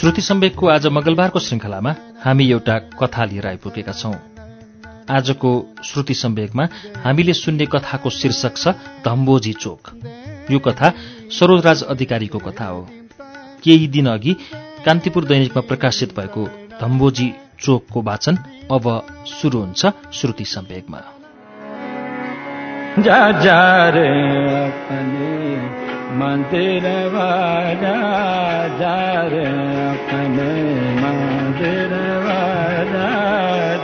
श्रुति सम्वेकको आज मंगलबारको श्रृङ्खलामा हामी एउटा कथा लिएर आइपुगेका छौं। आजको श्रुति सम्वेकमा हामीले सुन्ने कथाको शीर्षक छ धम्बोजी चोक। यो कथा सरोजराज अधिकारीको कथा हो। केही दिन अघि कान्तिपुर दैनिकमा प्रकाशित भएको धम्बोजी चोकको वाचन अब सुरु हुन्छ श्रुति सम्वेकमा। जा जा रे अपने मंदिर वाजा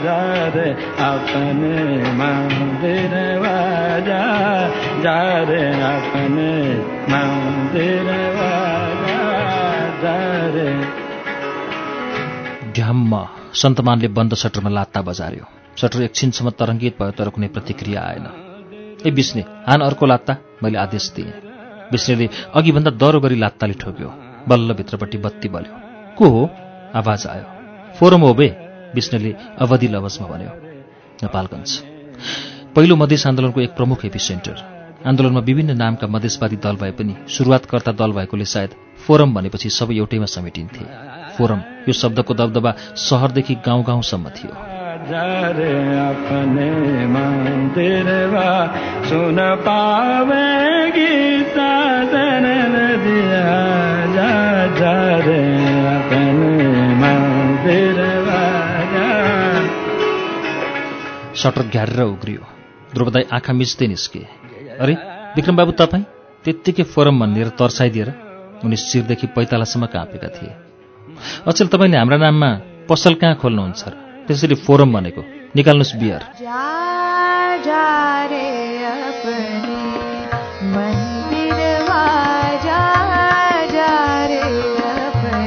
जा रे अपने मंदिर वाजा जा रे अपने मंदिर वाजा जा रे अपने मंदिर वाजा जा रे ढ्याम्म सन्तमानले बन्द सटरमा लात्ता बजार्यो। सटर एकछिनसम्म तरङ्गित भयो तर कुनै प्रतिक्रिया आएन। ए बिस्ने हान अर्को लात्ता मैले आदेश दिएँ। विष्णुले अघिभन्दा दह्रो गरी लात्ताले ठोक्यो। बल्ल भित्रपट्टि बत्ती बल्यो। को हो? आवाज आयो। फोरम हो बे विष्णुले अवधि लवजमा भन्यो। नेपालगञ्ज। पहिलो मधेस आन्दोलनको एक प्रमुख एपिसेन्टर। आन्दोलनमा विभिन्न नामका मधेसवादी दल भए पनि सुरुवातकर्ता दल भएकोले सायद फोरम भनेपछि सबै एउटैमा समेटिन्थे। फोरम यो शब्दको दबदबा सहरदेखि गाउँ गाउँसम्म थियो। रे अपने मंदिर वा। सुन पावेगी साधन दिया जा जा रे अपने मंदिर सटर घ्यारेर उग्रियो। ध्रुवदाई आँखा मिच्दै निस्के। अरे विक्रम बाबु तपाईँ त्यत्तिकै फोरम भनेर तर्साइदिएर उनी शिरदेखि पैतालासम्म काँपेका थिए। अचेल तपाईँले हाम्रा नाममा पसल कहाँ खोल्नुहुन्छ त्यसरी फोरम भनेको। निकाल्नुहोस् बियर। जा जा रे अपने मंदिर जा जा रे अपने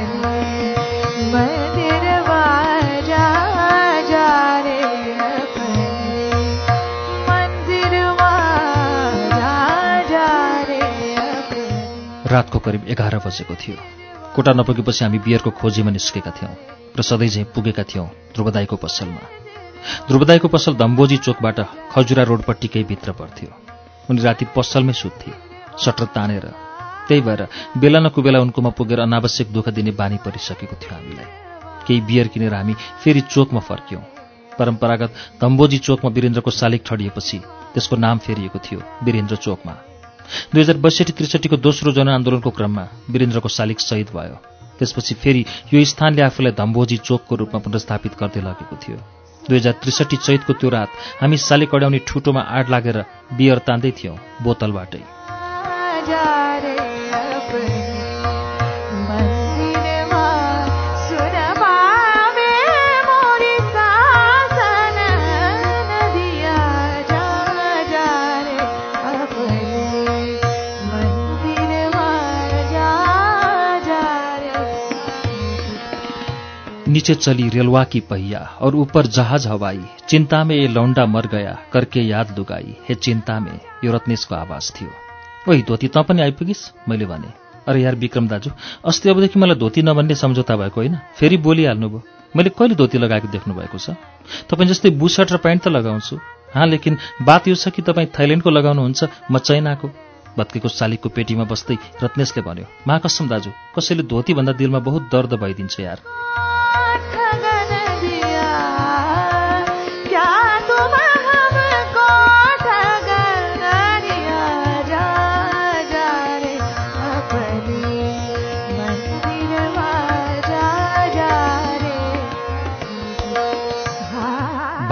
मंदिर जा जा रे अपने मंदिर जा जा रे अपने रातको करिब एघार बजेको थियो। कोटा नपुगेपछि हामी बियरको खोजीमा निस्केका थियौँ र सधैँ झैँ पुगेका थियौँ ध्रुवदाईको पसलमा। ध्रुवदाईको पसल धम्बोजी चोकबाट खजुरा रोडपट्टिकै भित्र पर्थ्यो। उनी राति पसलमै सुत्थे। सटर तानेर। त्यही भएर बेला न कुबेला उनकोमा पुगेर अनावश्यक दुःख दिने बानी परिसकेको थियो हामीलाई। केही बियर किनेर हामी फेरि चोकमा फर्क्यौँ। परम्परागत धम्बोजी चोकमा वीरेन्द्रको शालिग ठडिएपछि त्यसको नाम फेरिएको थियो वीरेन्द्र चोकमा। दुई हजार बैसठी त्रिसठीको दोस्रो जनआन्दोलनको क्रममा वीरेन्द्रको शालिग शहीद भयो। त्यसपछि फेरि यो स्थानले आफूलाई धम्बोजी चोकको रूपमा पुनर्स्थापित गर्दै लगेको थियो। दुई हजार त्रिसठी चैतको त्यो रात हामी साले कड्याउने ठुटोमा आड लागेर बियर तान्दै थियौँ बोतलबाटै। नीचे चली रेलवा की पहिया और ऊपर जहाज हवाई। चिंता में ये लौंडा मर गया करके याद लुगाई हे चिंता में यो रत्नेशको आवाज थियो। ओइ धोती तँ पनि आइपुगिस् मैले भने। अरे यार विक्रम दाजु अस्ति अबदेखि मलाई धोती नभन्ने सम्झौता भएको होइन फेरि बोलिहाल्नुभयो मैले कहिले धोती लगाएको देख्नु भएको छ? तपाईँ जस्तै बुसर्ट र प्यान्ट त लगाउँछु। हाँ लेकिन बात यो छ कि तपाईँ थाइल्यान्डको लगाउनुहुन्छ म चाइनाको। भत्केको शालिगको पेटीमा बस्दै रत्नेशले भन्यो महाकसम दाजु कसैले धोती भन्दा दिलमा बहुत दर्द भइदिन्छ यार।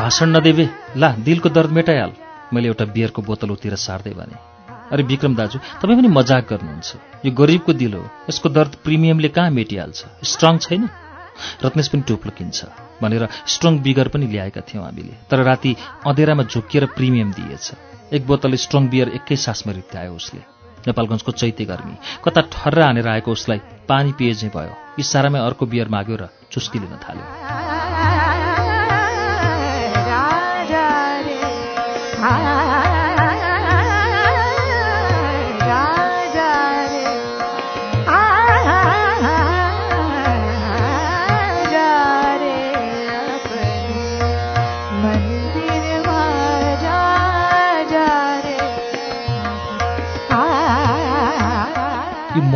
भाषण नदेवे। ला दिलको दर्द मेटाइहाल। मैले एउटा बियरको बोतल उतिर सार्दै भने अरे विक्रम दाजु तपाईँ पनि मजाक गर्नुहुन्छ। यो गरिबको दिल हो। यसको दर्द प्रिमियमले कहाँ मेटिहाल्छ? स्ट्रङ छैन? रत्नेश पनि टुप्लो किन्छ। भनेर स्ट्रङ बिगर पनि ल्याएका थियौँ हामीले। तर राति अँधेरामा झुक्किएर प्रिमियम दिएछ। एक बोतल स्ट्रङ बियर एकै सासमा रित्यायो उसले। नेपालगञ्जको चैते गर्मी। कता ठर्रा हानेर आएको उसलाई पानी पिए चाहिँ भयो। इसारामै अर्को बियर माग्यो र चुस्की लिन थाल्यो।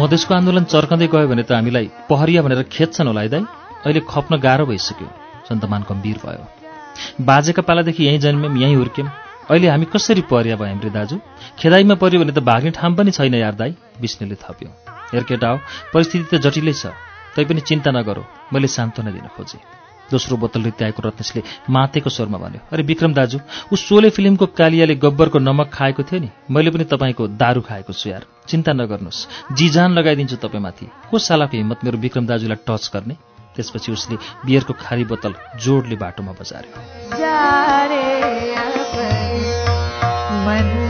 मधेसको आन्दोलन चर्कँदै गयो भने त हामीलाई पहरिया भनेर खेद्छन् होला है दाइ अहिले खप्न गाह्रो भइसक्यो। सन्तमान गम्भीर भयो। बाजेका पालादेखि यहीँ जन्म्यौँ यहीँ हुर्क्यौँ अहिले हामी कसरी पहरिया भयौँ रे दाजु? खेदाइमा पऱ्यो भने त भाग्ने ठाउँ पनि छैन यार दाई विष्णुले थप्यो। हेर केटा हो परिस्थिति त जटिलै छ। तैपनि चिन्ता नगरौ मैले सान्त्वना दिन खोजेँ। दोस्रो बोतल रित्याएको रत्नेशले मातेको स्वरमा भन्यो अरे विक्रम दाजु ऊ सोले फिल्मको कालियाले गब्बरको नमक खाएको थियो नि? मैले पनि तपाईँको दारू खाएको छु यार। चिन्ता नगर्नुहोस्। जिजान लगाइदिन्छु तपाईँमाथि। को सालाको हिम्मत मेरो विक्रम दाजुलाई टच गर्ने? त्यसपछि उसले बियरको खारी बोतल जोडले बाटोमा बजार्यो।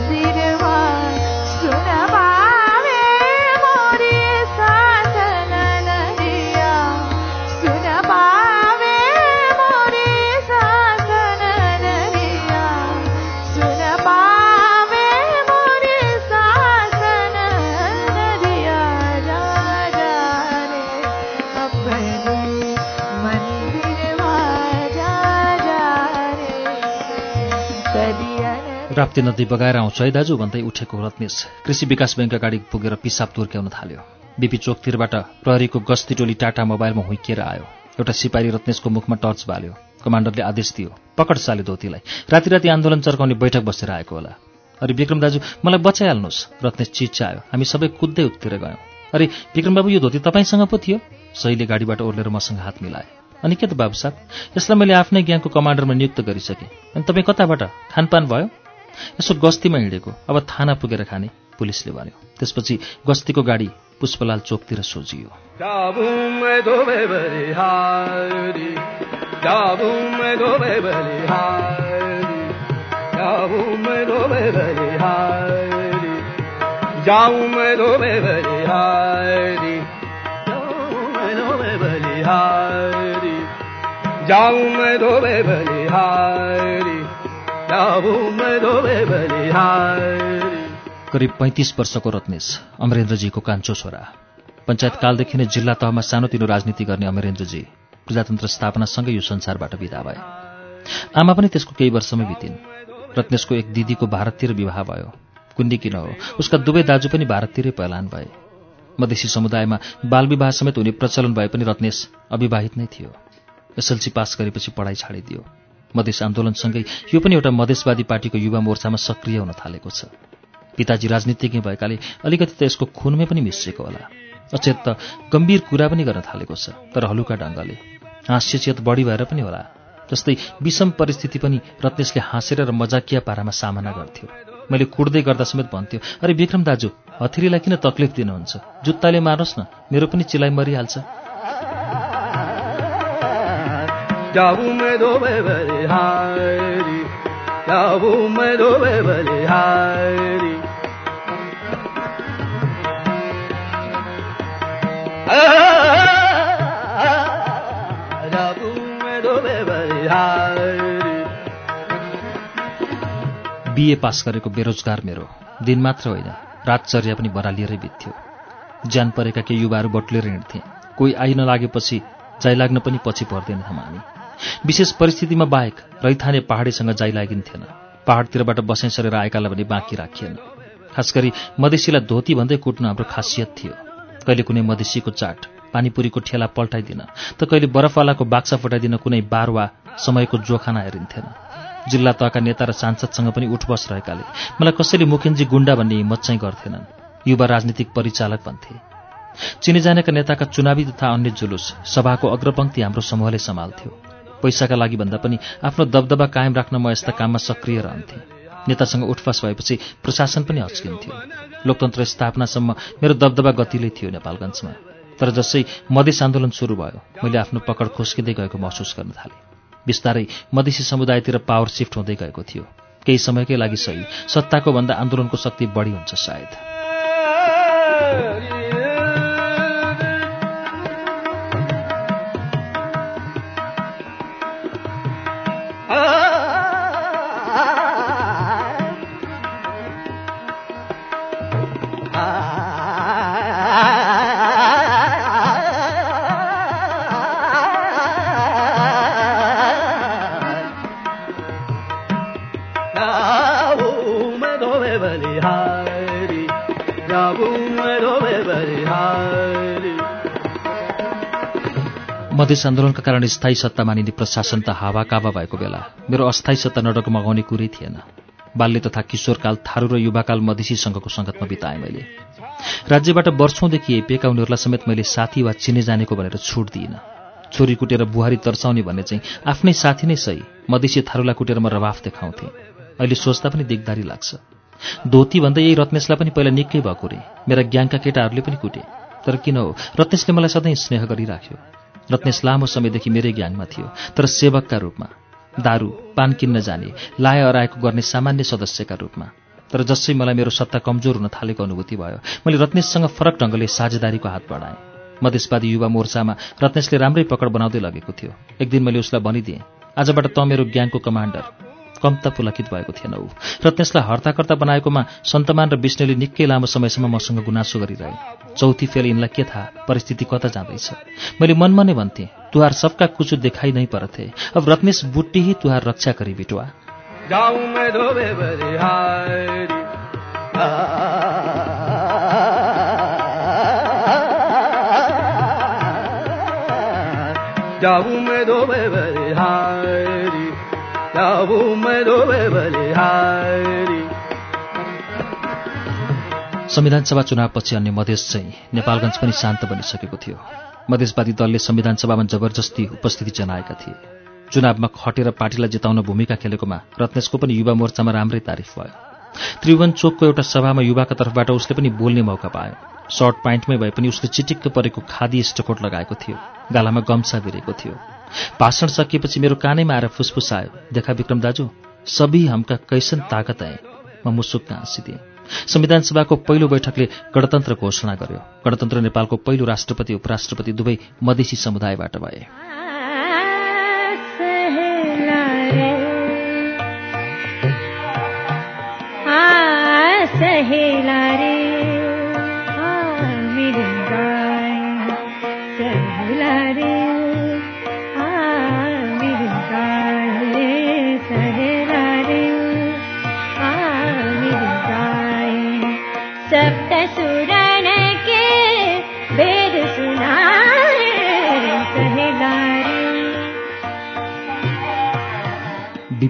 राप्ती नदी बगाएर आउँछ। है दाजु भन्दै उठेको रत्नेश कृषि विकास ब्याङ्क अगाडि पुगेर पिसाब तुर्क्याउन थाल्यो। बिपी चोकतिरबाट प्रहरीको गस्ती टोली टाटा मोबाइलमा हुइकिएर आयो। एउटा सिपाही रत्नेशको मुखमा टर्च बाल्यो। कमान्डरले आदेश दियो पकड साले धोतीलाई राति राति आन्दोलन चर्काउने बैठक बसेर आएको होला। अरे विक्रम दाजु मलाई बचाइहाल्नुहोस्। रत्नेश चिच्चायो हामी सबै कुद्दै उत्तिर गयौँ। अरे विक्रम बाबु यो धोती तपाईँसँग पो थियो? सहीले गाडीबाट ओर्लेर मसँग हात मिलाए अनि के त बाबु साहब? यसलाई मैले आफ्नै ग्याङको कमान्डरमा नियुक्त गरिसकेँ। अनि तपाईँ कताबाट? खानपान भयो? यसो गस्तीमा हिँडेको। अब थाना पुगेर खाने पुलिसले भन्यो। त्यसपछि गस्तीको गाडी Pushpalal चोकतिर सोझियो। Dabum do bebeli hari, करिब पैँतिस वर्षको रत्नेश अमरेन्द्रजीको कान्छो छोरा। पञ्चायत कालदेखि नै जिल्ला तहमा सानोतिनो राजनीति गर्ने अमरेन्द्रजी प्रजातन्त्र स्थापनासँगै यो संसारबाट विदा भए। आमा पनि त्यसको केही वर्षमै बितिन्। रत्नेशको एक दिदीको भारततिर विवाह भयो। कुन्नी किन हो? उसका दुवै दाजु पनि भारततिरै पलायन भए। मधेसी समुदायमा बालविवाह समेत हुने प्रचलन भए पनि रत्नेश अविवाहित नै थियो। एसएलसी पास गरेपछि पढाइ छाडिदियो। मधेस आन्दोलनसँगै यो पनि एउटा मधेसवादी पार्टीको युवा मोर्चामा सक्रिय हुन थालेको छ। पिताजी राजनीतिज्ञ भएकाले अलिकति त यसको खुनमै पनि मिसिएको होला। अचेत त गम्भीर कुरा पनि गर्न थालेको छ तर हलुका ढङ्गले। हास्यचेत बढी भएर पनि होला जस्तै विषम परिस्थिति पनि रत्नेशले हाँसेर र मजाकिया पारामा सामना गर्थ्यो। मैले कुड्दै गर्दा समेत भन्थ्यो अरे विक्रम दाजु हथिरीलाई किन तक्लिफ दिनुहुन्छ? जुत्ताले मार्नुहोस् न मेरो पनि चिलाइ मरिहाल्छ। बिए पास गरेको बेरोजगार मेरो दिन मात्र होइन रातचर्या पनि बरालिएरै बित्थ्यो। ज्यान परेका केही युवाहरू बटुलेर हिँड्थे। कोही आइ नलागेपछि जाइ लाग्न पनि पछि पर्दैनथौँ हामी। विशेष परिस्थितिमा बाहेक रैथाने पहाडीसँग जाइ लागिन्थेन पहाडतिरबाट बसाइ सरेर आएकालाई भने बाँकी राखिएन। खास गरी मधेसीलाई धोती भन्दै कुट्नु हाम्रो खासियत थियो। कहिले कुनै मधेसीको चाट पानीपुरीको ठेला पल्टाइदिन त कहिले बरफवालाको बाक्सा फुटाइदिन कुनै बार वा समयको जोखाना हेरिन्थेन। जिल्ला तहका नेता र सांसदसँग पनि उठबस रहेकाले मलाई कसैले मुखिन्जी गुण्डा भन्ने हिम्मत चाहिँ गर्थेनन् युवा राजनीतिक परिचालक भन्थे चिने जानेका नेताका चुनावी तथा अन्य जुलुस सभाको अग्रपङ्क्ति हाम्रो समूहले सम्हाल्थ्यो। पैसाका लागि भन्दा पनि आफ्नो दबदबा कायम राख्न म यस्ता काममा सक्रिय रहन्थेँ। नेतासँग उठफस भएपछि प्रशासन पनि हच्किन्थ्यो लोकतन्त्र स्थापनासम्म मेरो दबदबा गतिलै थियो नेपालगञ्जमा। तर जसै मधेस आन्दोलन सुरु भयो मैले आफ्नो पकड खुस्किँदै गएको महसुस गर्न थालेँ। बिस्तारै मधेसी समुदायतिर पावर सिफ्ट हुँदै गएको थियो। केही समयकै लागि सही सत्ताको भन्दा आन्दोलनको शक्ति बढी हुन्छ सायद। मधेस आन्दोलनका कारण स्थायी सत्ता मानिने प्रशासन त हावाकावा भएको बेला मेरो अस्थायी सत्ता नडगमगाउने कुरै थिएन। बाल्य तथा किशोरकाल थारू र युवाकाल मधेसीसँगको सङ्गतमा बिताएँ मैले। राज्यबाट वर्षौँदेखि यही उनीहरूलाई समेत मैले साथी वा चिने जानेको भनेर छुट दिइनँ। छोरी कुटेर बुहारी तर्साउने भन्ने चाहिँ आफ्नै साथी नै सही। मधेसी थारूलाई कुटेर म रवाफ देखाउँथेँ। अहिले सोच्दा पनि दिगदारी लाग्छ। धोती भन्दा यही रत्नेशलाई पनि पहिला निकै भएको रे मेरा ग्याङका केटाहरूले पनि कुटे। तर किन हो? रत्नेशले मलाई सधैँ स्नेह गरिराख्यो। रत्नेश लामो समयदेखि मेरै ग्याङमा थियो तर सेवकका रूपमा। दारू पान किन्न जाने लाय अराएको गर्ने सामान्य सदस्यका रूपमा। तर जसै मलाई मेरो सत्ता कमजोर हुन थालेको अनुभूति भयो मैले रत्नेशसँग फरक ढङ्गले साझेदारीको हात बढाएँ। मधेसवादी युवा मोर्चामा रत्नेशले राम्रै पकड बनाउँदै लगेको थियो। एक दिन मैले उसलाई भनिदिएँ आजबाट त मेरो ग्याङको कमान्डर। कम त पुलकित भएको थिएन ऊ। र त्यसलाई हर्ताकर्ता बनाएकोमा सन्तमान र विष्णुले निकै लामो समयसम्म मसँग गुनासो गरिरहे। चौथी फेल यिनलाई के थाहा? परिस्थिति कता जाँदैछ? मैले मनमा नै भन्थेँ तुहार सबका कुचु देखाइ नै परथे। अब रत्नेश बुट्टी ही तुहार रक्षा करी बिटुवा। जाऊं मैं धोबे जाऊं मैं धोबे बलिहारी संविधान सभा चुनावपछि अन्य मधेस चाहिँ नेपालगञ्ज पनि शान्त बनिसकेको थियो। मधेसवादी दलले संविधान सभामा जबरजस्ती उपस्थिति जनाएका थिए। चुनावमा खटेर पार्टीलाई जिताउन भूमिका खेलेकोमा रत्नेशको पनि युवा मोर्चामा राम्रै तारिफ भयो। त्रिभुवन चोकको एउटा सभामा युवाका तर्फबाट उसले पनि बोल्ने मौका पायो। सर्ट प्यान्टमै भए पनि उसले चिटिक्क परेको खादी स्टकोट लगाएको थियो। गालामा गम्सा भिरेको थियो। भाषण सकिएपछि मेरो कानैमा आएर फुसफुस आयो देखा विक्रम दाजु सबै हमका कैसन ताकत आए। म मुसुक्क हाँसिदिएँ। संविधान सभाको पहिलो बैठकले गणतन्त्र घोषणा गर्यो। गणतन्त्र नेपालको पहिलो राष्ट्रपति उपराष्ट्रपति दुवै मधेसी समुदायबाट भए। सहेला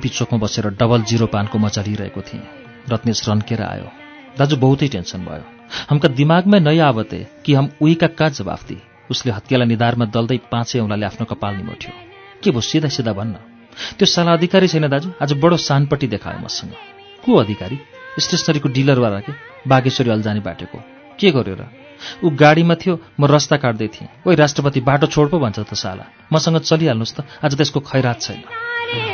बिपी चोकमा बसेर डबल जिरो पानको मजा लिइरहेको थिएँ। रत्नेश रन्केर आयो। दाजु बहुतै टेन्सन भयो। हमका दिमागमै नै आवते कि हम उही का जवाफ दी उसले हत्केला निधारमा दल्दै पाँचै औँलाले आफ्नो कपाल निमोठ्यो। के भयो? सिधा सिधा भन्न। त्यो साला अधिकारी छैन दाजु। आज बडो सानपट्टि देखायो मसँग। को अधिकारी? स्टेसनरीको डिलरवाला के? बागेश्वरी अल्जानी बाटेको। के गर्यो र? ऊ गाडीमा थियो म रस्ता काट्दै थिएँ। ओइ राष्ट्रपति बाटो छोड पो भन्छ त साला। मसँग चलिहाल्नुहोस् त। आज त्यसको खैरात छैन।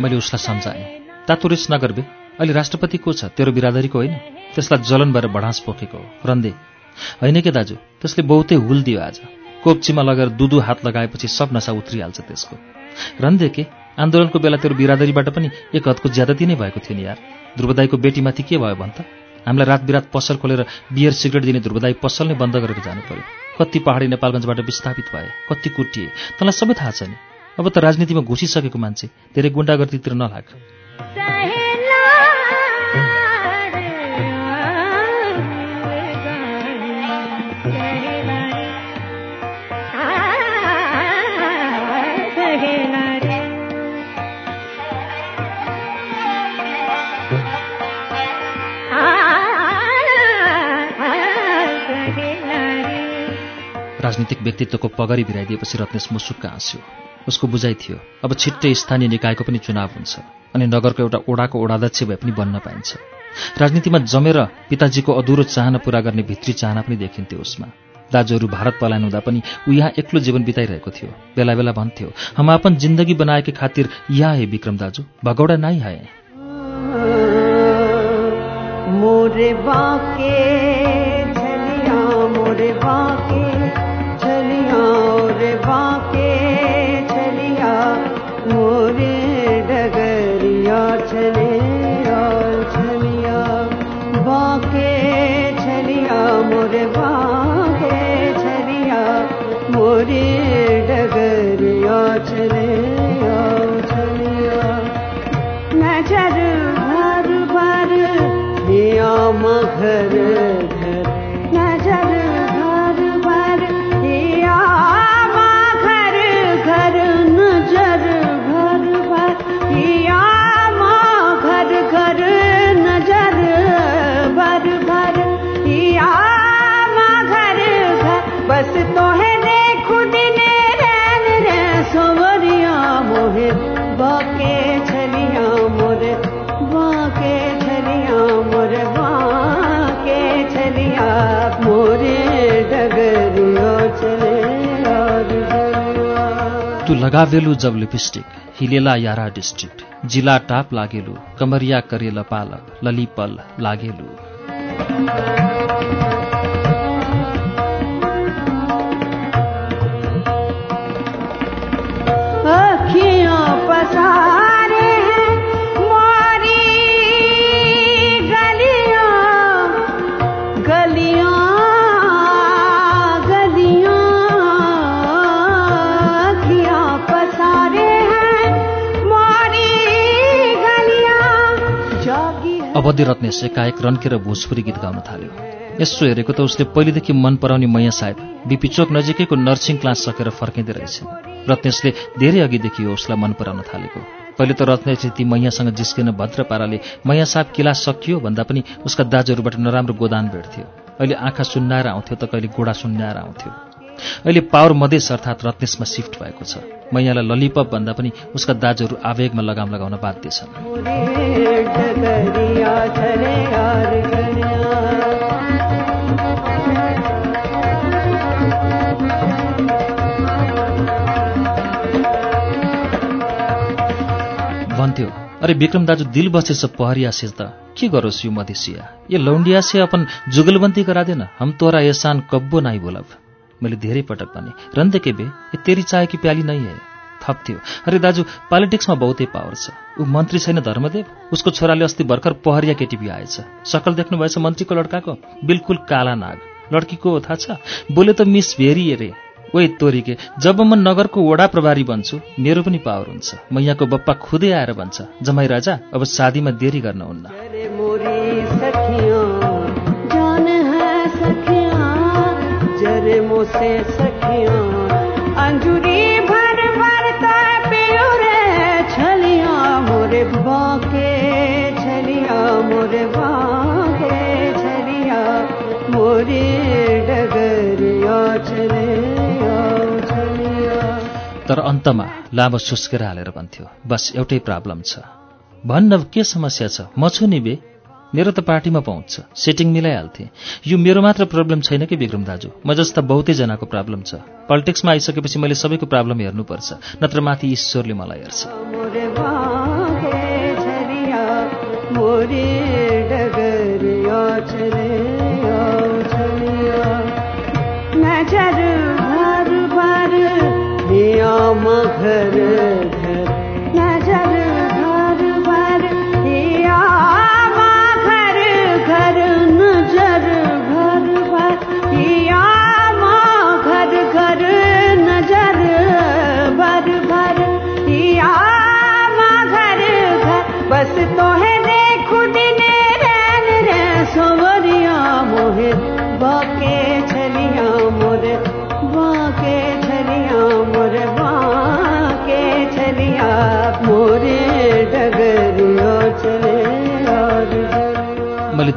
मिल उसलाई सम्झाएँ। तातो रिस नगर्बे। अहिले राष्ट्रपति को छ? तेरो बिरादरीको होइन? त्यसलाई जलन भएर भडास पोखेको रन्दे होइन के दाजु? त्यसले बहुतै हुल दियो आज। कोप्चीमा लगेर दुधु हात लगाएपछि सब नसा उत्रिहाल्छ त्यसको। रन्दे के? आन्दोलनको बेला तेरो बिरादरीबाट पनि एक हदको ज्यादती नै भएको थियो नि यार। ध्रुवदाईको बेटीमाथि के भयो भन् त? हामीलाई रात बिरात पसल खोलेर बियर सिगरेट दिने ध्रुवदाई पसल नै बन्द गरेर जानु पर्यो। कति पहाडी नेपालगञ्जबाट विस्थापित भए कति कुटिए। तँलाई सबै थाहा छ नि। अब त राजनीतिमा घुसिसकेको मान्छे धेरै गुण्डागर्दीतिर नलाग। राजनीतिक व्यक्तित्वको पगरी भिराइदिएपछि रत्नेश मुसुक्क हाँस्यो। उसको बुझाइ थियो अब छिट्टै स्थानीय निकायको पनि चुनाव हुन्छ अनि नगरको एउटा ओडाको ओडाध्यक्ष भए पनि बन्न पाइन्छ। राजनीतिमा जमेर पिताजीको अधुरो चाहना पूरा गर्ने भित्री चाहना पनि देखिन्थ्यो उसमा। दाजुहरू भारत पलायन हुँदा पनि ऊ यहाँ एक्लो जीवन बिताइरहेको थियो। बेला बेला भन्थ्यो हम अपन जिन्दगी बनाएके खातिर यहाँ हे विक्रम दाजु भगौडा नाइ हाए मोरे बाके। बाके चलिया मोरे डगरिया चलिया चलिया। बाके चलिया मोरे बाके चलिया मोरे डगरिया चलिया। चलिया नजर भर भर दिया मघर लगावेलु जब लिपस्टिक हिलेला यारा डिस्ट्रिक्ट जिला टाप लागेलु कमरिया करेल पालक ललिपल लागेलु। पसारे अवधि रत्नेश एकाएक रन्केर भोजपुरी गीत गाउन थाल्यो। यसो हेरेको त उसले पहिलेदेखि मन पराउने मैया साहेब बिपी चोक नजिकैको नर्सिङ क्लास सकेर फर्किँदै रहेछ रत्नेशले धेरै अघिदेखि यो उसलाई मन पराउन थालेको। पहिले त रत्नेशले ती मैयासँग जिस्किन भद्र पाराले मैया साहब किलास सकियो? भन्दा पनि उसका दाजुहरूबाट नराम्रो गोदान भेट्थ्यो। अहिले आँखा सुन्नाएर आउँथ्यो त कहिले गोडा सुन्नाएर आउँथ्यो। अहिले पावर मधेस अर्थात् रत्नेशमा सिफ्ट भएको छ। मैयालाई ललिपप भन्दा पनि उसका दाजुहरू आवेगमा लगाम लगाउन बाध्य छन् भन्थ्यो अरे विक्रम दाजु दिल बसेछ पहरिया से त। के गरोस् यो मधेसिया? ये लौंडिया से अपन जुगलबन्दी करा देन हम तोरा एहसान कब्बो नाई बोलब। मैले धेरै पटक भने रन्दे के बे ये तेरी चाय की प्याली नहीं है। थप्थ्यो अरे दाजु पोलिटिक्समा बहुतै पावर छ। ऊ मन्त्री छैन धर्मदेव? उसको छोराले अस्ति भर्खर पहरिया केटी आएछ। सकल देख्नुभएछ मन्त्रीको लड्काको? बिल्कुल काला नाग। लड्कीको थाहा छ? बोले त मिस भेरी अरे ओए तोरीके जब म नगरको वडा प्रभारी बन्छु मेरो पनि पावर हुन्छ। मैयाको बप्पा खुदै आएर भन्छ जमाई राजा अब शादीमा देरी गर्न हुन्न। मोसे सखियां अंजुरी भर भर पियो रे छलियां मोरे बाके छलियां मोरे बाके छलियां मोरे डगरिया छलिया तर अन्तमा लामो सुस्केर हालेर भन्थ्यो बस एउटै प्रब्लम छ। भन्न के समस्या छ? म छु नि बे। मेरो त पार्टीमा पहुँच छ। सेटिङ मिलाइहाल्थे। यो मेरो मात्र प्रब्लम छैन कि विक्रम दाजु? म जस्ता बहुतै जनाको प्रब्लम छ। पोलिटिक्समा आइसकेपछि मैले सबैको प्रब्लम हेर्नुपर्छ नत्र माथि ईश्वरले मलाई हेर्छ।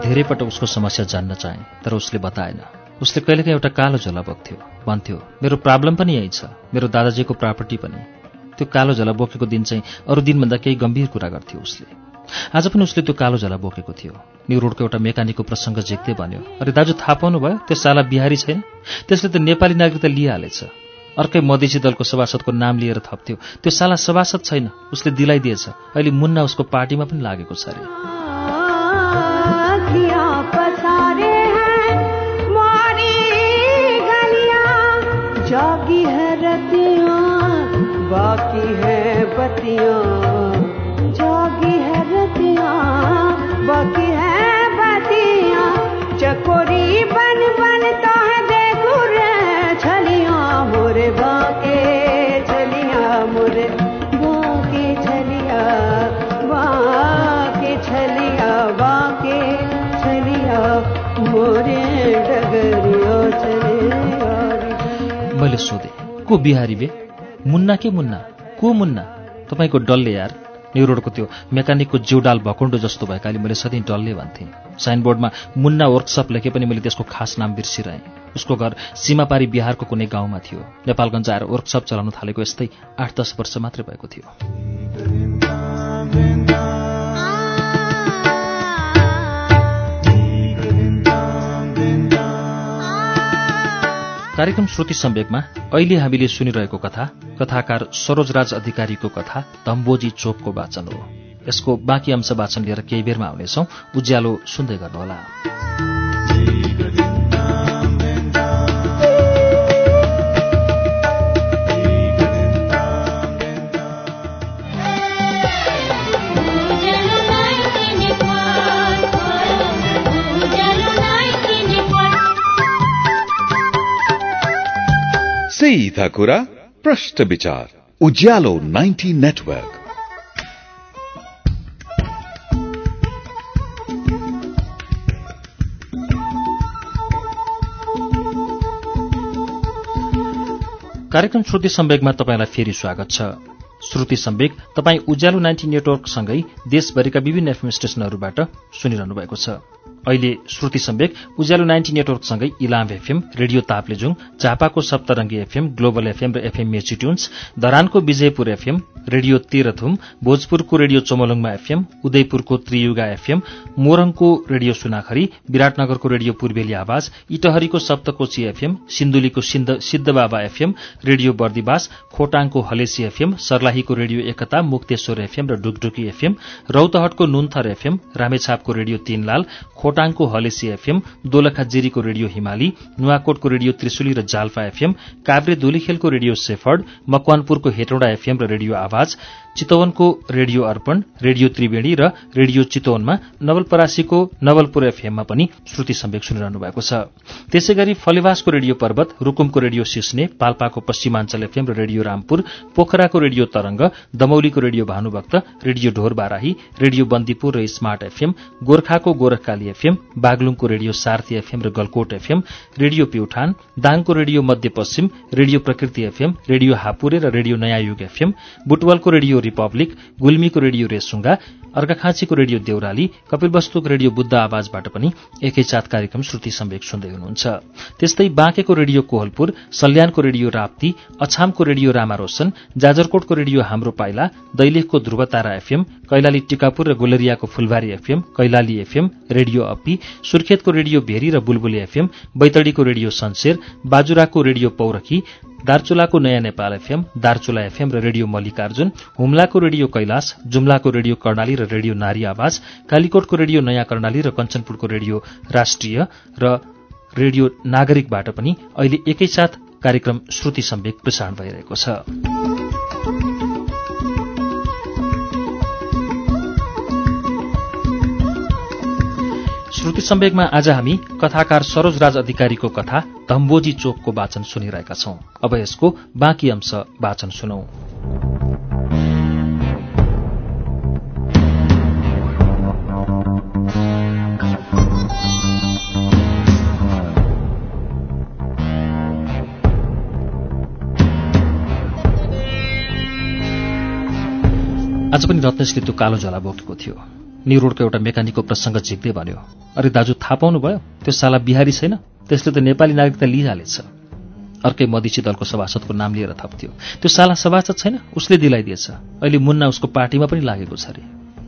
धेरै पटक उसको समस्या जान्न चाहेँ तर उसले बताएन। उसले कहिलेकाहीँ एउटा कालो झोला बोक्थ्यो भन्थ्यो मेरो प्रब्लम पनि यही छ। मेरो दादाजीको प्रापर्टी पनि। त्यो कालो झोला बोकेको दिन चाहिँ अरू दिनभन्दा केही गम्भीर कुरा गर्थ्यो उसले। आज पनि उसले त्यो कालो झोला बोकेको थियो। न्यु रोडको एउटा मेकानिकको प्रसङ्ग झेक्दै भन्यो अरे दाजु थाहा पाउनु भयो त्यो साला बिहारी छैन? त्यसले त नेपाली नागरिकता लिइहालेछ। अर्कै मधेसी दलको सभासदको नाम लिएर थप्थ्यो। त्यो साला सभासद छैन। उसले दिलाइदिएछ अहिले मुन्ना उसको पार्टीमा पनि लागेको छ अरे। है बतियाँ। जागी है रतियाँ बाकी है बतियाँ। चकोरी बन बन तो है बेगुर छलियाँ मोरे बाके छलियाँ मोरे बाके छलिया बाके छलिया बाके छलिया मोरे डगरिया चले यार मैले सोधेँ को बिहारी बे? मुन्ना के मुन्ना को मुन्ना? तपाईँको डल्ले यार न्यु रोडको त्यो मेकानिकको जिउडाल भकुण्डो जस्तो भएकाले मैले सधैँ डल्ले भन्थेँ। साइनबोर्डमा मुन्ना वर्कसप लेखे पनि मैले त्यसको खास नाम बिर्सिरहेँ। उसको घर सीमापारी बिहारको कुनै गाउँमा थियो। नेपालगञ्ज आएर वर्कसप चलाउन थालेको यस्तै आठ दस वर्ष मात्रै भएको थियो। कार्यक्रम श्रुति सम्वेकमा अहिले हामीले सुनिरहेको कथा कथाकार सरोजराज अधिकारीको कथा धम्बोजी चोकको वाचन हो। यसको बाँकी अंश वाचन लिएर केही बेरमा आउनेछौ। उज्यालो सुन्दै गर्नुहोला। विचार उज्यालो 90 नेटवर्क कार्यक्रम श्रुति सम्वेकमा तपाईँलाई फेरि स्वागत छ। श्रुति सम्वेक तपाईँ उज्यालो नाइन्टी नेटवर्कसँगै देशभरिका विभिन्न एफएम स्टेशनहरूबाट सुनिरहनु भएको छ। अहिले श्रुति सम्वेक उज्यालो नाइन्टी नेटवर्कसँगै इलाम एफएम रेडियो ताप्लेजुङ झापाको सप्तरङ्गी एफएम ग्लोबल एफएम र एफएम मेचिट्युन्स धरानको विजयपुर एफएम रेडियो तेह्रथुम भोजपुरको रेडियो चोमलुङमा एफएम उदयपुरको त्रियुगा एफएम मोरङको रेडियो सुनाखरी विराटनगरको रेडियो पूर्वेली आवाज इटहरीको सप्तकोशी एफएम सिन्धुलीको सिद्धबाबा एफएम रेडियो बर्दिवास खोटाङको हलेसी एफएम सर्लाहीको रेडियो एकता मुक्तेश्वर एफएम र डुकडुकी एफएम रौतहटको नुन्थर एफएम रामेछापको रेडियो तीनलाल खोटाङको हलेसी एफएम दोलखा जिरीको रेडियो हिमाली नुवाकोटको रेडियो त्रिशुली र जाल्पा एफएम काभ्रे दोलीखेलको रेडियो सेफर्ड मकवानपुरको हेटौँडा एफएम र रेडियो आवाज चितवनको रेडियो अर्पण रेडियो त्रिवेणी र रेडियो चितवनमा नवलपरासीको नवलपुर एफएममा पनि श्रुति सम्वेक सुनिरहनु भएको छ। त्यसै गरी फलेवासको रेडियो पर्वत रुकुमको रेडियो सिस्ने पाल्पाको पश्चिमाञ्चल एफएम र रेडियो रामपुर पोखराको रेडियो तरंग दमौलीको रेडियो भानुभक्त रेडियो ढोर बाराही रेडियो बन्दीपुर र स्मार्ट एफएम गोर्खाको गोरखकाली एफएम बागलुङको रेडियो सार्थी एफएम र गलकोट एफएम रेडियो प्युठान दाङको radio Madhyapaschim radio Prakriti FM radio Hapure र रेडियो नयाँ युग एफएम बुटवलको रेडियो रिपब्लिक गुल्मीको रेडियो रेसुङ्गा अर्घाखाँचीको रेडियो देउराली कपिलवस्तुको रेडियो बुद्ध आवाजबाट पनि एकैसाथ कार्यक्रम श्रुति सम्वेक सुन्दै हुनुहुन्छ। त्यस्तै बाँकेको रेडियो कोहलपुर सल्यानको रेडियो राप्ती अछामको रेडियो रामारोशन जाजरकोटको रेडियो हाम्रो पाइला दैलेखको ध्रुवतारा एफएम कैलाली टिकापुर र गोलरियाको Phulbari FM Kailali FM radio Appi सुर्खेतको radio Bheri र बुलबुली एफएम बैतडीको रेडियो सन्सेर बाजुराको रेडियो पौरखी दार्चुलाको नयाँ नेपाल एफएम दार्चुला एफएम र रेडियो मल्लिकार्जुन हुम्लाको रेडियो कैलाश जुम्लाको रेडियो कर्णाली र रेडियो नारी आवाज कालीकोटको रेडियो नयाँ कर्णाली र कञ्चनपुरको रेडियो राष्ट्रिय र रेडियो नागरिकबाट पनि अहिले एकैसाथ कार्यक्रम श्रुति सम्वेक प्रसारण भइरहेको छ। श्रुति सम्वेकमा आज हामी कथाकार सरोजराज अधिकारीको कथा धम्बोजी चोकको वाचन सुनिरहेका छौं। अब यसको बाँकी अंश वाचन सुनौ। आज पनि रत्नेशले त्यो कालो झोला बोकेको थियो। न्यु रोडको एउटा मेकानिकको प्रसङ्ग झिक्दै भन्यो अरे दाजु थाहा पाउनु भयो त्यो साला बिहारी छैन? त्यसले त नेपाली नागरिकता लिइहालेछ। अर्कै मधेसी दलको सभासदको नाम लिएर थप्थ्यो। त्यो साला सभासद छैन? उसले दिलाइदिएछ। अहिले मुन्ना उसको पार्टीमा पनि लागेको छ अरे।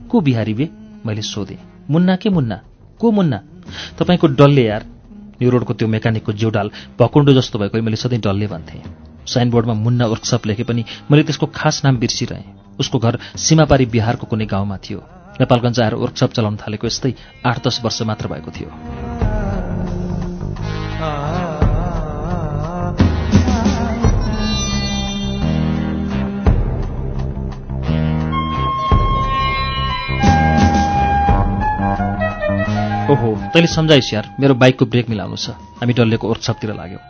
को बिहारी बे? मैले सोधेँ। मुन्ना के मुन्ना? को मुन्ना? तपाईँको डल्ले यार। न्यु रोडको त्यो मेकानिकको जिउडाल भकुण्डो जस्तो भएको मैले सधैँ डल्ले भन्थेँ। साइनबोर्डमा मुन्ना वर्कसप लेखे पनि मैले त्यसको खास नाम बिर्सिरहेँ। उसको घर सीमापारी बिहारको कुनै गाउँमा थियो। नेपालगञ्ज आएर वर्कसप चलाउन थालेको यस्तै आठ दस वर्ष मात्र भएको थियो। ओहो तैँले सम्झाइस् यार मेरो बाइकको ब्रेक मिलाउनु छ। हामी डल्लेको वर्कसपतिर लाग्यौँ।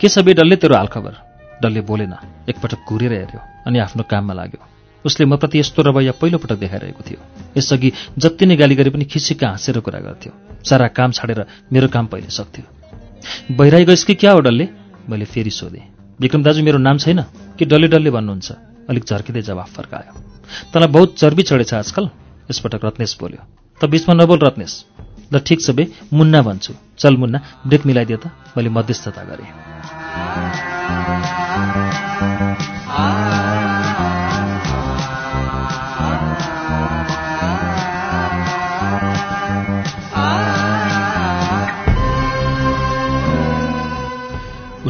के छ बे डल्ले तेरो हालखबर डल्ले बोलेन एकपटक घुरेर हेऱ्यो अनि आफ्नो काममा लाग्यो। उसले म प्रति यस्तो रवैया पहिलोपटक देखाइरहेको थियो। यसअघि जति नै गाली गरे पनि खिसिक्क हाँसेर कुरा गर्थ्यो। सारा काम छाडेर मेरो काम पहिले सक्थ्यो। बहिराई गइस् कि क्या हो डल्ले? मैले फेरि सोधेँ। विक्रम दाजु मेरो नाम छैन? कि डल्ले डल्ले भन्नुहुन्छ? अलिक झर्किँदै जवाफ फर्कायो। तँलाई बहुत चर्बी चढेछ आजकल। यसपटक रत्नेश बोल्यो। त बिचमा नबोल रत्नेश। ल ठिक छ बे मुन्ना भन्छु। चल मुन्ना ब्रेक मिलाइदियो त। मैले मध्यस्थता गरेँ।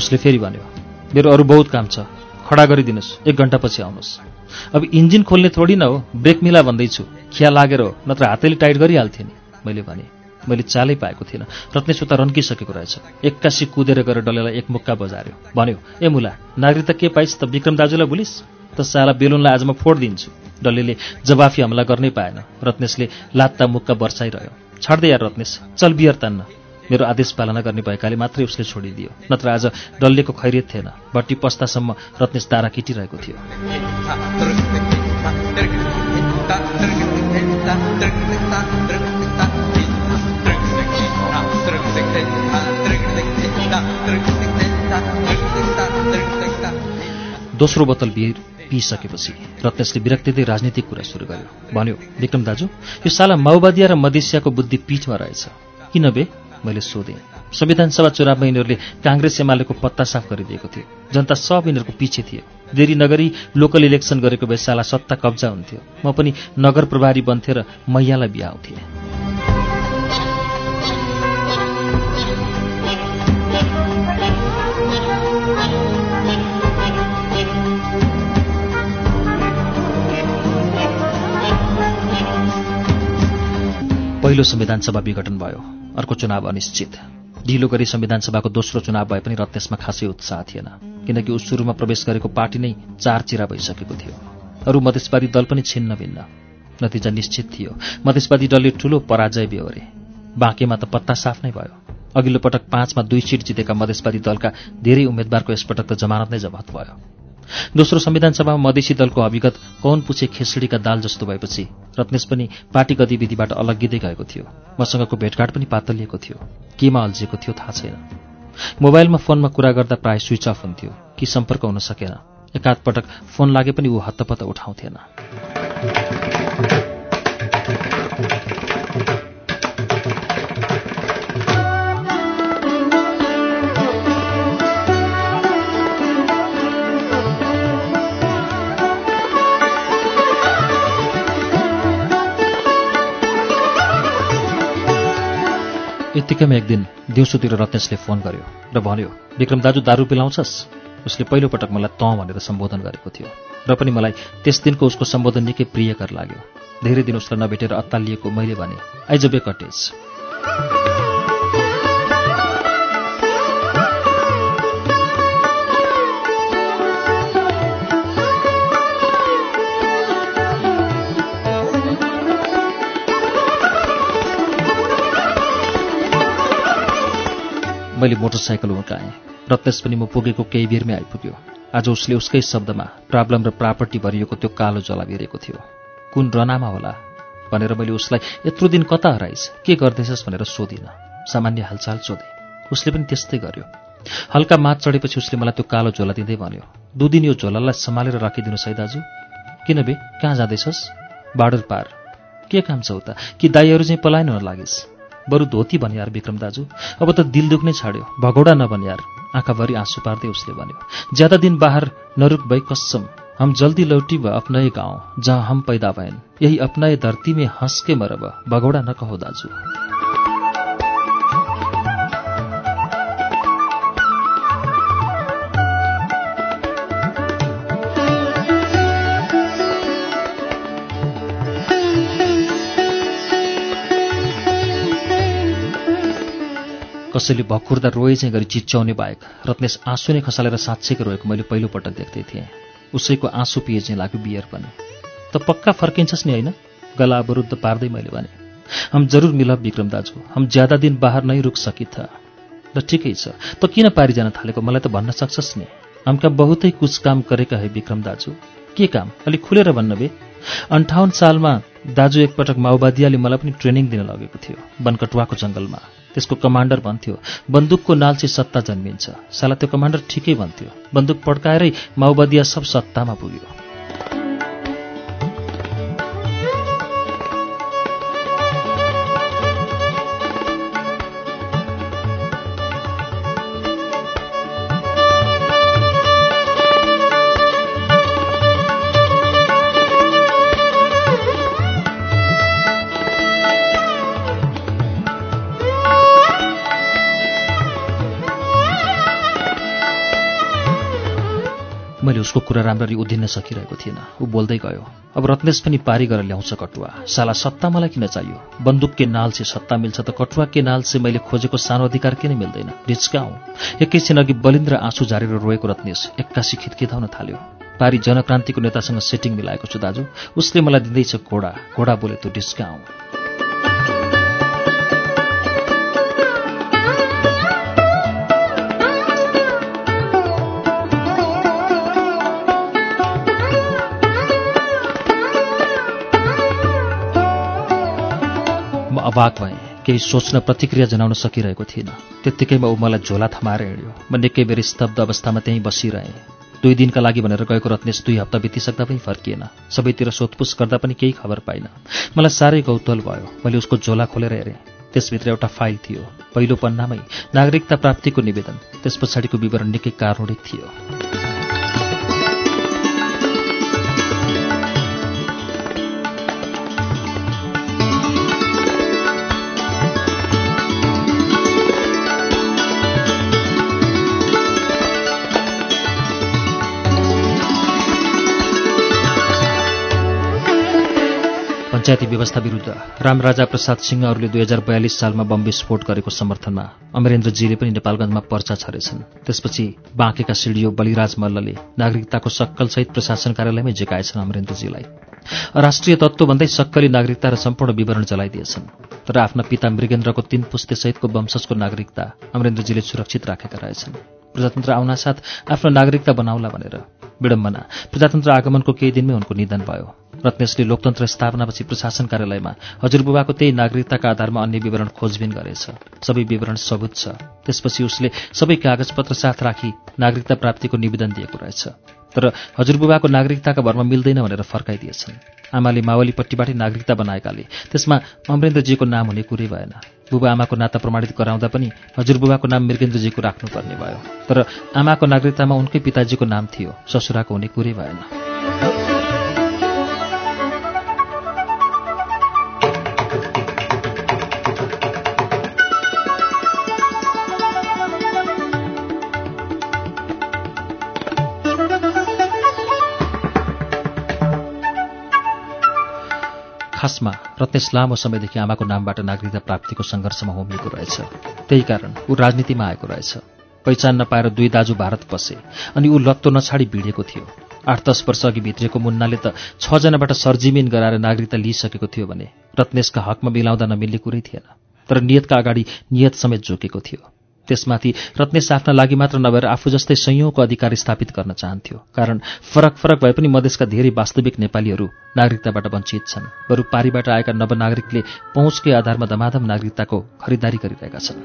उसले फेरि भन्यो मेरो अरू बहुत काम छ खडा गरिदिनुहोस् एक घन्टापछि आउनुहोस्। अब इन्जिन खोल्ने थोडी न हो ब्रेक मिला भन्दैछु खिया लागेर हो नत्र हातैले टाइट गरिहाल्थेँ नि। मैले भने मैले चालै पाएको थिइनँ रत्नेश उता रन्किसकेको रहेछ। एक्कासी कुदेर गएर डल्लेलाई एक मुक्का बजार्यो। भन्यो ए मुला नागरिकता के पाइस् त विक्रम दाजुलाई भुलिस्? त साला बेलुनलाई आज म फोडिदिन्छु डल्लेले जवाफी हमला गर्नै पाएन। रत्नेशले लात्ता मुक्का वर्षाइरह्यो छाड्दै यार रत्नेश चल बियर तान्न। मेरो आदेश पालना गर्ने भएकाले मात्रै उसले छोडिदियो। नत्र आज डल्लेको खैरियत थिएन। बट्टी पस्तासम्म रत्नेश दारा किटिरहेको थियो। दोस्रो बोतल बियर पिइसकेपछि रत्नेशले विरक्तिँदै राजनीतिक कुरा सुरु गर्यो। भन्यो विक्रम दाजु यो साला माओवादी र मधेसियाको बुद्धि पीठमा रहेछ। किन बे? मैले सोधेँ। संविधान सभा चुनावमा यिनीहरूले काङ्ग्रेस एमालेको पत्ता साफ गरिदिएको थियो। जनता सब यिनीहरूको पछि थियो देरी नगरी लोकल इलेक्सन गरेको भए साला सत्ता कब्जा हुन्थ्यो। म पनि नगर प्रभारी बन्थेँ र मैयालाई बिहाउँथेँ पहिलो संविधान सभा विघटन भयो। अर्को चुनाव अनिश्चित। ढिलो गरी संविधान सभाको दोस्रो चुनाव भए पनि रत्नेशमा खासै उत्साह थिएन किनकि ऊ सुरुमा प्रवेश गरेको पार्टी नै चार चिरा भइसकेको थियो। अरू मधेसवादी दल पनि छिन्न भिन्न। नतिजा निश्चित थियो। मधेसवादी दलले ठूलो पराजय बेहोरे। बाँकेमा त पत्ता साफ नै भयो। अघिल्लो पटक पाँचमा दुई सिट जितेका मधेसवादी दलका धेरै उम्मेद्वारको यसपटक त जमानत नै जमत भयो। दोस्रो संविधान सभामा मधेसी दलको अविगत कौन पुछे खेसडीका दाल जस्तो भएपछि रत्नेश पनि पार्टी गतिविधिबाट अलग्गिँदै गएको थियो। मसँगको भेटघाट पनि पातलिएको थियो। केमा अल्झिएको थियो थाहा छैन। मोबाइलमा फोनमा कुरा गर्दा प्राय स्विच अफ हुन्थ्यो कि सम्पर्क हुन सकेन। एकाध पटक फोन लागे पनि ऊ हत्तपत्त उठाउँथेन। यत्तिकैमा एक दिन दिउँसोतिर रत्नेशले फोन गर्यो र भन्यो विक्रम दाजु दारू पिलाउँछस्? उसले पहिलोपटक मलाई तँ भनेर सम्बोधन गरेको थियो र पनि मलाई त्यस दिनको उसको सम्बोधन निकै प्रियकर लाग्यो। धेरै दिन उसलाई नभेटेर अत्तालिएको मैले भने आइज बे कटेज मैले मोटरसाइकल उर्काएँ रत्नेश पनि म पुगेको केही बेरमै आइपुग्यो। आज उसले उसकै शब्दमा प्रब्लम र प्रापर्टी भरिएको त्यो कालो जला बेरेको थियो। कुन रनामा होला भनेर मैले उसलाई यत्रो दिन कता हराइस्? के गर्दैछस् भनेर सोधिनँ। सामान्य हालचाल सोधेँ। उसले पनि त्यस्तै गर्यो। हल्का मात चढेपछि उसले मलाई त्यो कालो झोला दिँदै भन्यो दुदिन यो झोलालाई सम्हालेर राखिदिनुहोस् है दाजु? किन बे कहाँ जाँदैछस्? बाडर पार। के काम छ उता? कि दाईहरू चाहिँ पलायन हुन बरु धोती भने यार विक्रम दाजु। अब त दिल दुख्नै छाड्यो। भगौडा नभन यार। आँखाभरि आँसु पार्दै उसले भन्यो ज्यादा दिन बाहर नरुक भई कसम। हम जल्दी लौटी व अपनाए गाउँ जहाँ हम पैदा भएन। यही अपनाए धरती में हंस के मरब। भगौडा न कहो दाजु। कसैले भकुर्दा रोए चाहिँ गरी चिच्याउने बाहेक रत्नेश आँसु नै खसालेर साँच्चैको रोएको मैले पहिलोपटक देख्दै थिएँ। उसैको आँसु पिए चाहिँ लाग्यो बियर पनि। त पक्का फर्किन्छस् नि होइन? गला अवरुद्ध पार्दै मैले भने हम जरुर मिलब विक्रम दाजु हम ज्यादा दिन बाहर नै रुक सकी था। ल ठिकै छ त किन पारी जान थालेको? मलाई त भन्न सक्छस् नि। हमका बहुतै कुछ काम गरेका है विक्रम दाजु। के काम? अलिक खुलेर भन्न बे। अन्ठाउन्न सालमा दाजु एकपटक माओवादीले मलाई पनि ट्रेनिङ दिन लगेको थियो बनकटुवाको जङ्गलमा। त्यसको कमान्डर भन्थ्यो बन्दुकको नाल्ची सत्ता जन्मिन्छ। साला त्यो कमान्डर ठिकै भन्थ्यो। बन्दुक पड्काएरै माओवादिया सब सत्तामा पुग्यो। उसको कुरा राम्ररी उधिन्न सकिरहेको थिएन। ऊ बोल्दै गयो अब रत्नेश पनि पारी गरेर ल्याउँछ कटुवा। साला सत्ता मलाई किन चाहियो? बन्दुक के नाल से सत्ता मिल्छ त कटुवा के नाल से मैले खोजेको सानो अधिकार किन मिल्दैन? रिचकाउँ एकैछिन अघि बलिन्द्र आँसु झारेर रोएको रत्नेश एक्कासी खितखिताउन थाल्यो। पारी जनक्रान्तिको नेतासँग सेटिङ मिलाएको छु दाजु। उसले मलाई दिँदैछ घोडा। घोडा बोले त डिस्काउँ अवाक भएँ केही सोच्न प्रतिक्रिया जनाउन सकिरहेको थिइनँ। त्यत्तिकैमा ऊ मलाई झोला थमाएर हिँड्यो। म निकै बेर स्तब्ध अवस्थामा त्यहीँ बसिरहेँ। दुई दिनका लागि भनेर गएको रत्नेश दुई हप्ता बितिसक्दा पनि फर्किएन। सबैतिर सोधपुछ गर्दा पनि केही खबर पाइनँ। मलाई साह्रै कौतूहल भयो। मैले उसको झोला खोलेर हेरेँ। त्यसभित्र एउटा फाइल थियो। पहिलो पन्नामै नागरिकता प्राप्तिको निवेदन। त्यस पछाडिको विवरण निकै कारुणिक थियो। पञ्चायती व्यवस्था विरुद्ध रामराजा प्रसाद सिंहहरूले दुई हजार बयालिस सालमा बम विस्फोट गरेको समर्थनमा अमरेन्द्रजीले पनि नेपालगञ्जमा पर्चा छरेछन्। त्यसपछि बाँकेका सिडियो बलिराज मल्लले नागरिकताको सक्कलसहित प्रशासन कार्यालयमै झिकाएछन् अमरेन्द्रजीलाई। राष्ट्रिय तत्त्व भन्दै सक्कली नागरिकता र सम्पूर्ण विवरण जलाइदिएछन्। तर आफ्ना पिता मृगेन्द्रको तीन पुस्तेसहितको वंशजको नागरिकता अमरेन्द्रजीले सुरक्षित राखेका रहेछन्। प्रजातन्त्र आउनासाथ आफ्नो नागरिकता बनाउला भनेर विडम्बना। प्रजातन्त्र आगमनको केही दिनमै उनको निधन भयो। रत्नेशले लोकतन्त्र स्थापनापछि प्रशासन कार्यालयमा हजुरबुबाको त्यही नागरिकताका आधारमा अन्य विवरण खोजबिन गरेछ। सबै विवरण सबुत छ। त्यसपछि उसले सबै कागजपत्र साथ राखी नागरिकता प्राप्तिको निवेदन दिएको रहेछ। तर हजुरबुबाको नागरिकताका भरमा मिल्दैन भनेर फर्काइदिएछन्। आमाले मावलीपट्टिबाटै नागरिकता बनाएकाले त्यसमा अमरेन्द्रजीको नाम हुने कुरै भएन। बुबा आमाको नाता प्रमाणित गराउँदा पनि हजुरबुबाको नाम मृगेन्द्रजीको राख्नुपर्ने भयो। तर आमाको नागरिकतामा उनकै पिताजीको नाम थियो ससुराको हुने कुरै भएन। खासमा रत्नेश लामो समयदेखि आमाको नामबाट नागरिकता प्राप्तिको सङ्घर्षमा होमिएको रहेछ। त्यही कारण ऊ राजनीतिमा आएको रहेछ। पहिचान नपाएर दुई दाजु भारत पसे अनि ऊ लत्तो नछाडी भिडेको थियो। आठ दस वर्ष अघि भित्रेको मुन्नाले त छजनाबाट सरजिमिन गराएर नागरिकता लिइसकेको थियो भने रत्नेशका हकमा मिलाउँदा नमिल्ने कुरै थिएन। तर नियतका अगाडि नियत समेत झुकेको थियो। त्यसमाथि रत्नेश आफ्ना लागि मात्र नभएर आफू जस्तै संयौंको अधिकार स्थापित गर्न चाहन्थ्यो। कारण फरक फरक भए पनि मधेसका धेरै वास्तविक नेपालीहरू नागरिकताबाट वञ्चित छन्। बरु पारीबाट आएका नवनागरिकले पहुँचकै आधारमा धमाधम नागरिकताको खरिदारी गरिरहेका छन्।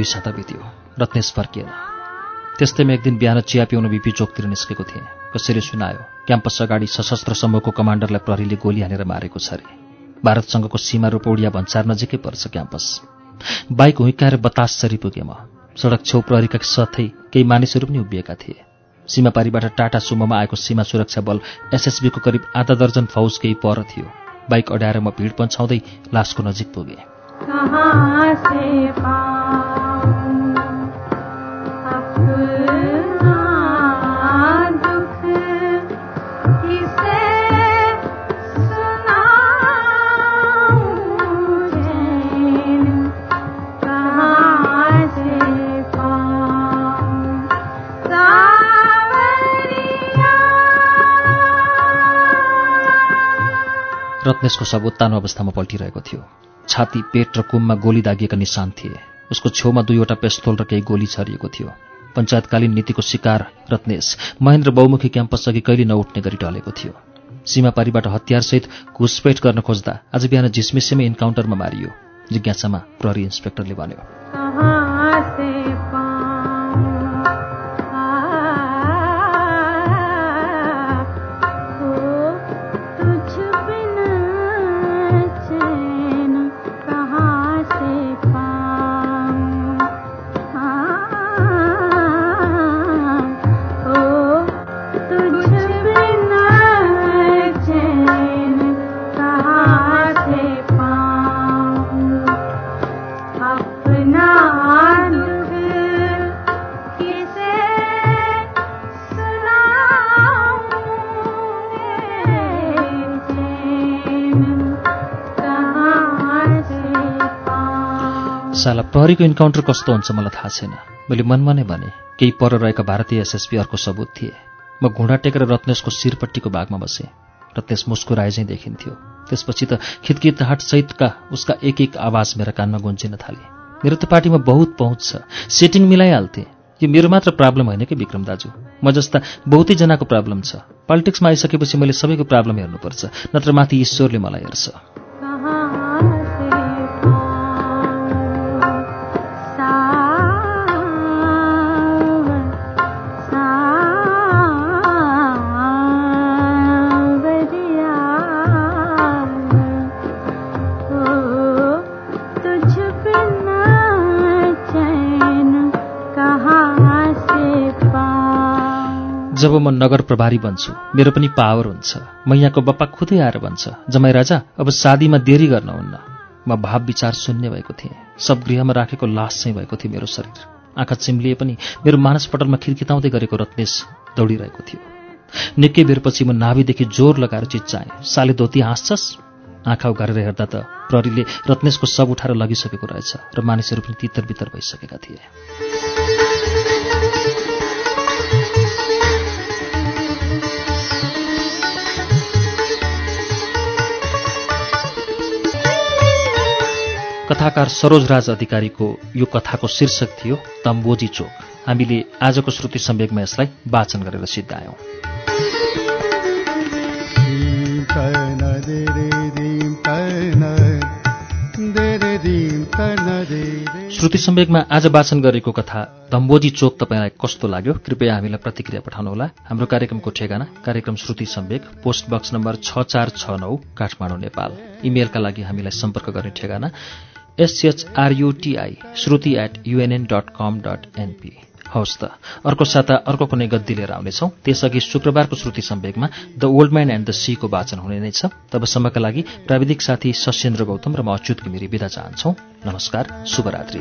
दुई साता बित्यो रत्नेश फर्किएन। त्यस्तैमा एक दिन बिहान चिया पिउन बिपी चोकतिर निस्केको थिएँ। कसैले सुनायो क्याम्पस अगाडि सशस्त्र समूहको कमान्डरलाई प्रहरीले गोली हानेर मारेको छ अरे भारतसँगको सीमा रोपौडिया भन्सार नजिकै पर्छ क्याम्पस। बाइक हुइकाएर बताससरी पुगेँ म। सडक छेउ प्रहरीका साथै केही मानिसहरू पनि उभिएका थिए। सीमापारीबाट टाटा सुमोमा आएको सीमा सुरक्षा बल एसएसबीको करिब आधा दर्जन फौज केही पर थियो। बाइक अड्याएर म भिड पन्छाउँदै लासको नजिक पुगेँ। रत्नेशको उत्तानो अवस्थामा पल्टिरहेको थियो। छाती पेट र कुममा गोली दागिएका निशान थिए। उसको छेउमा दुईवटा पेस्तोल र केही गोली छरिएको थियो। पञ्चायतकालीन नीतिको शिकार रत्नेश महेन्द्र बहुमुखी क्याम्पस अघि कहिले नउठ्ने गरी ढलेको थियो। सीमापारीबाट हतियारसहित घुसपेट गर्न खोज्दा आज बिहान झिसमिसेमै इन्काउन्टरमा मारियो। जिज्ञासामा प्रहरी इन्सपेक्टरले भन्यो साला प्रहरीको इन्काउन्टर कस्तो हुन्छ मलाई थाहा छैन। मैले मनमा नै भने केही पर रहेका भारतीय एसएसपी अर्को सबुत थिए। म घुँडा टेकेर रत्नेशको शिरपट्टिको भागमा बसेँ रत्नेश मुस्कुराए चाहिँ देखिन्थ्यो। त्यसपछि त खितखितहाट सहितका उसका एक एक आवाज मेरा कानमा गुन्जिन थाले। मेरो त पार्टीमा बहुत पहुँच छ। सेटिङ मिलाइहाल्थे। यो मेरो मात्र प्रब्लम होइन कि विक्रम दाजु? म जस्ता बहुतैजनाको प्रब्लम छ। पोलिटिक्समा आइसकेपछि मैले सबैको प्रब्लम हेर्नुपर्छ नत्र माथि ईश्वरले मलाई हेर्छ। जब म नगर प्रभारी बन्छु मेरो पनि पावर हुन्छ। मैयाको बप्पा खुदै आएर भन्छ जमाई राजा अब शादीमा देरी गर्नुहुन्न म भाव विचार शून्य भएको थिएँ। सब गृहमा राखेको लास चाहिँ भएको थियो मेरो शरीर। आँखा चिम्लिए पनि मेरो मानसपटलमा खिर्किताउँदै गरेको रत्नेश दौडिरहेको थियो। निकै बेरपछि म नाभिदेखि जोर लगाएर चिच्चाएँ। साले धोती हाँस्छस्? आँखा उघारेर हेर्दा त प्रहरीले रत्नेशको सब उठाएर लगिसकेको रहेछ र मानिसहरू पनि तितर बितर भइसकेका थिए। कथाकार सरोजराज अधिकारीको यो कथाको शीर्षक थियो तम्बोजी चोक। हामीले आजको श्रुति सम्वेकमा यसलाई वाचन गरेर सिद्धायौं श्रुति सम्वेकमा आज वाचन गरेको कथा तम्बोजी चोक तपाईँलाई कस्तो लाग्यो? कृपया हामीलाई प्रतिक्रिया पठाउनुहोला। हाम्रो कार्यक्रमको ठेगाना कार्यक्रम Shruti Sambeg post box number छ चार छ नौ काठमाडौँ नेपाल। इमेलका लागि हामीलाई सम्पर्क गर्ने ठेगाना। S H R U T I Shruti at U N N dot com dot N P हवस् त अर्को साता अर्को कुनै गद्दी लिएर आउनेछौँ। त्यसअघि शुक्रबारको Shruti सम्वेकमा the old man and the सीको वाचन हुने नै छ। तबसम्मका लागि प्राविधिक साथी सशेन्द्र गौतम र म अच्युत घिमिरी विदा चाहन्छौ। नमस्कार शुभरात्रि।